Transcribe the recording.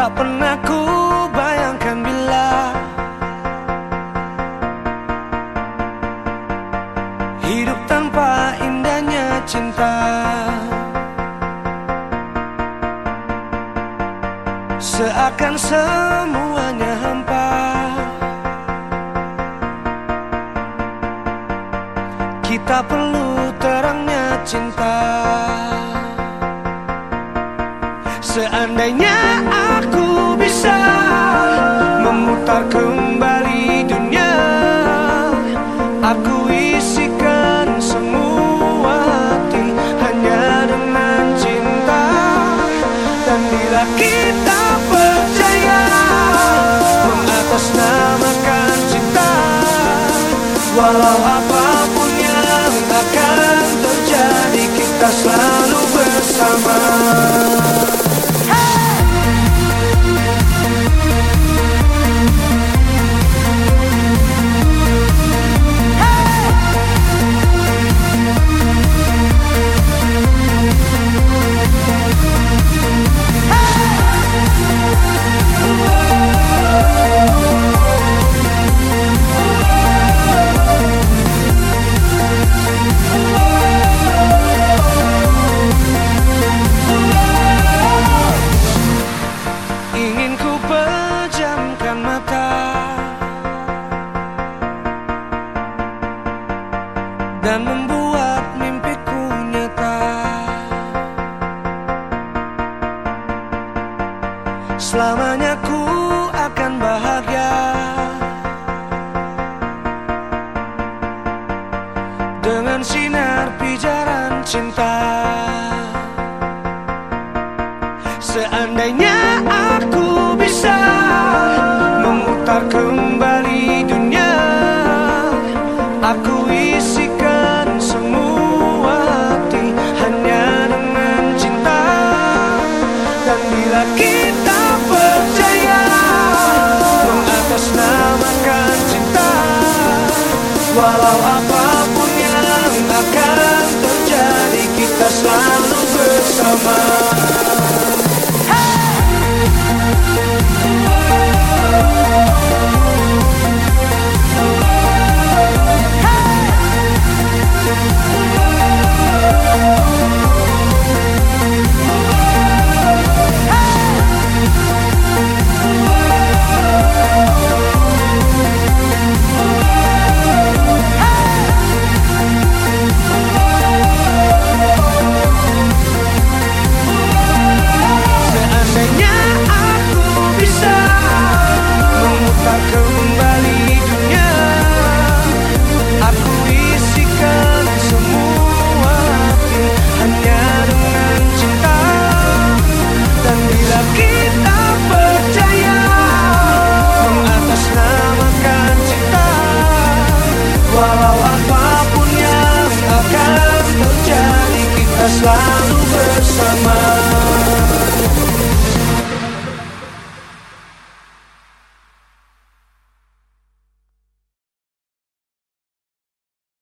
Tak pernah ku bayangkan bila Hidup tanpa indahnya cinta. Seakan semuanya hampa. Kita perlu terangnya cinta memutar kembali dunia. Aku isikan semua hati hanya dengan cinta. Dan bila kita percaya mengatasnamakan cinta Walau apa pun yang akan terjadi kita selalu bersama Selamanya ku akan bahagia. Dengan sinar pijaran cinta Walau apa pun yang akan terjadi kita selalu bersama kita selalu bersama